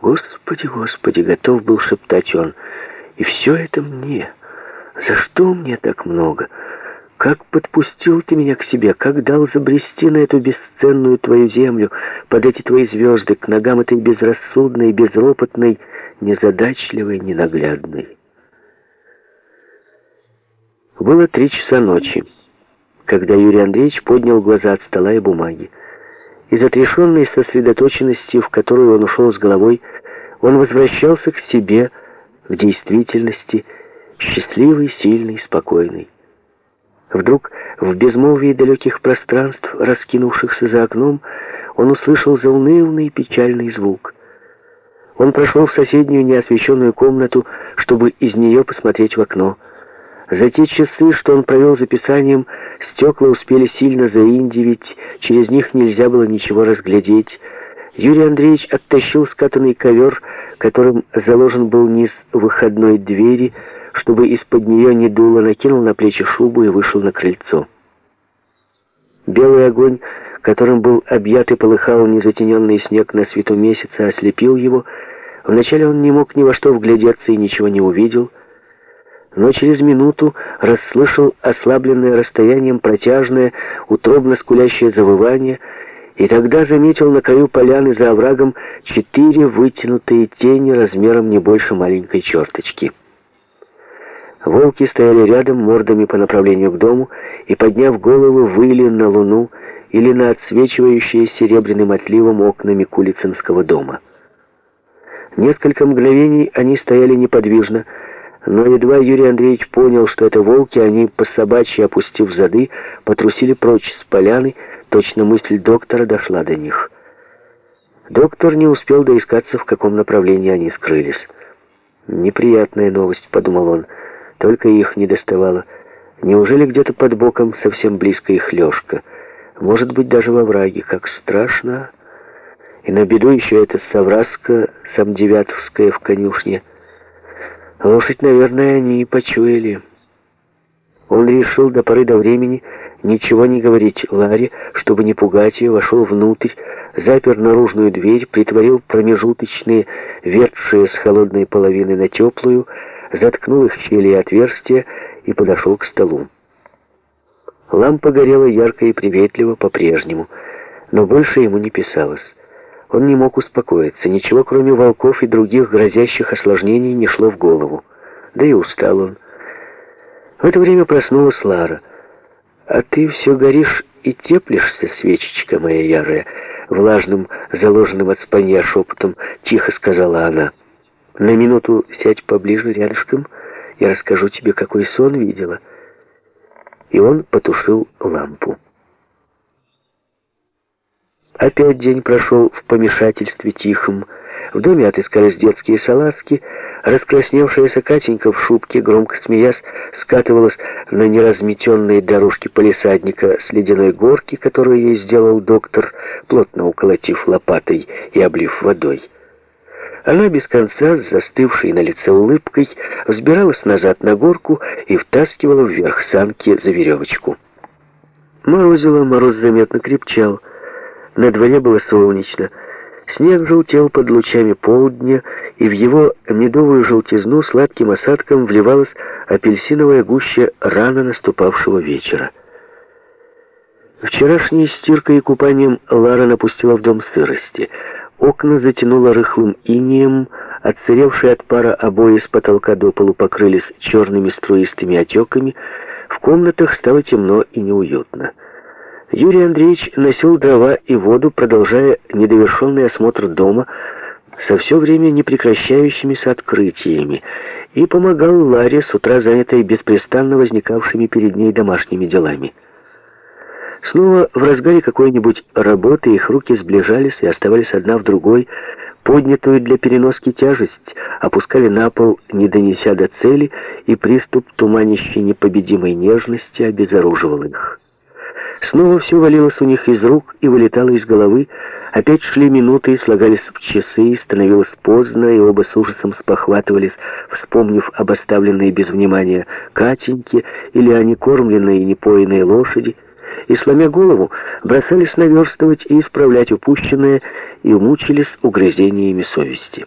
Господи, Господи, готов был шептать он. И все это мне. За что мне так много? Как подпустил ты меня к себе, как дал забрести на эту бесценную твою землю, под эти твои звезды, к ногам этой безрассудной, безропотной, незадачливой, ненаглядной. Было три часа ночи, когда Юрий Андреевич поднял глаза от стола и бумаги. Из отрешенной сосредоточенности, в которую он ушел с головой, он возвращался к себе, в действительности, счастливый, сильный, спокойный. Вдруг в безмолвии далеких пространств, раскинувшихся за окном, он услышал заунывный печальный звук. Он прошел в соседнюю неосвещенную комнату, чтобы из нее посмотреть в окно. За те часы, что он провел за писанием, стекла успели сильно заиндивить, через них нельзя было ничего разглядеть. Юрий Андреевич оттащил скатанный ковер, которым заложен был низ выходной двери, чтобы из-под нее не дуло, накинул на плечи шубу и вышел на крыльцо. Белый огонь, которым был объят и полыхал незатененный снег на свету месяца, ослепил его. Вначале он не мог ни во что вглядеться и ничего не увидел, но через минуту расслышал ослабленное расстоянием протяжное, утробно скулящее завывание, и тогда заметил на краю поляны за оврагом четыре вытянутые тени размером не больше маленькой черточки. Волки стояли рядом, мордами по направлению к дому, и, подняв головы, выли на луну или на отсвечивающие серебряным отливом окна Микулицинского дома. Несколько мгновений они стояли неподвижно, но едва Юрий Андреевич понял, что это волки, они, по собачьи опустив зады, потрусили прочь с поляны, точно мысль доктора дошла до них. Доктор не успел доискаться, в каком направлении они скрылись. «Неприятная новость», — подумал он, — «только их не доставало. Неужели где-то под боком совсем близко их лёжка? Может быть, даже во враге. Как страшно!» И на беду еще эта Савраска, Самдевятовская в конюшне — Лошадь, наверное, они и почуяли. Он решил до поры до времени ничего не говорить Ларе, чтобы не пугать ее, вошел внутрь, запер наружную дверь, притворил промежуточные, вертшие с холодной половины на теплую, заткнул их щели и отверстия и подошел к столу. Лампа горела ярко и приветливо по-прежнему, но больше ему не писалось. Он не мог успокоиться. Ничего, кроме волков и других грозящих осложнений, не шло в голову. Да и устал он. В это время проснулась Лара. «А ты все горишь и теплишься, свечечка моя ярая?» Влажным, заложенным от спанья шепотом, тихо сказала она. «На минуту сядь поближе рядышком, я расскажу тебе, какой сон видела». И он потушил лампу. Опять день прошел в помешательстве тихом. В доме отыскались детские салазки. Раскрасневшаяся Катенька в шубке, громко смеясь, скатывалась на неразметенные дорожки полисадника с ледяной горки, которую ей сделал доктор, плотно уколотив лопатой и облив водой. Она без конца, с застывшей на лице улыбкой, взбиралась назад на горку и втаскивала вверх санки за веревочку. Морозило, мороз заметно крепчал. На дворе было солнечно. Снег желтел под лучами полдня, и в его медовую желтизну сладким осадком вливалась апельсиновая гуща рано наступавшего вечера. Вчерашней стиркой и купанием Лара напустила в дом сырости. Окна затянуло рыхлым инием, отсыревшие от пара обои с потолка до полу покрылись черными струистыми отеками, в комнатах стало темно и неуютно. Юрий Андреевич носил дрова и воду, продолжая недовершенный осмотр дома со все время непрекращающимися открытиями, и помогал Ларе, с утра занятой беспрестанно возникавшими перед ней домашними делами. Снова в разгаре какой-нибудь работы их руки сближались и оставались одна в другой, поднятую для переноски тяжесть, опускали на пол, не донеся до цели, и приступ туманящей непобедимой нежности обезоруживал их. Снова все валилось у них из рук и вылетало из головы. Опять шли минуты, слагались в часы, становилось поздно, и оба с ужасом спохватывались, вспомнив об оставленной без внимания Катеньке или о некормленной и непоенной лошади. и, сломя голову, бросались наверстывать и исправлять упущенное, и мучились угрызениями совести.